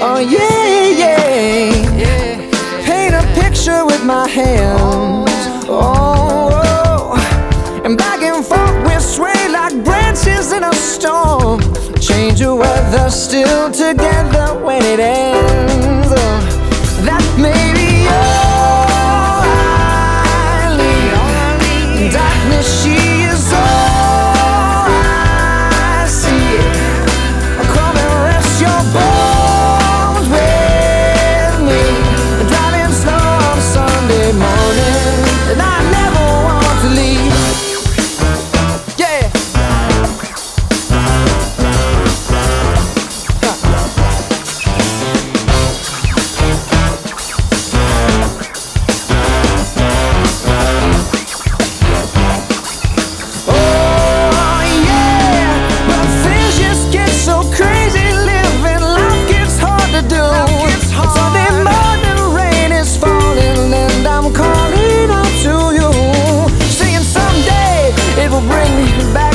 Oh yeah, yeah. Paint a picture with my hands. Oh, and back and forth we sway like branches in a storm. Change of weather, still together when it ends. darkness she even back.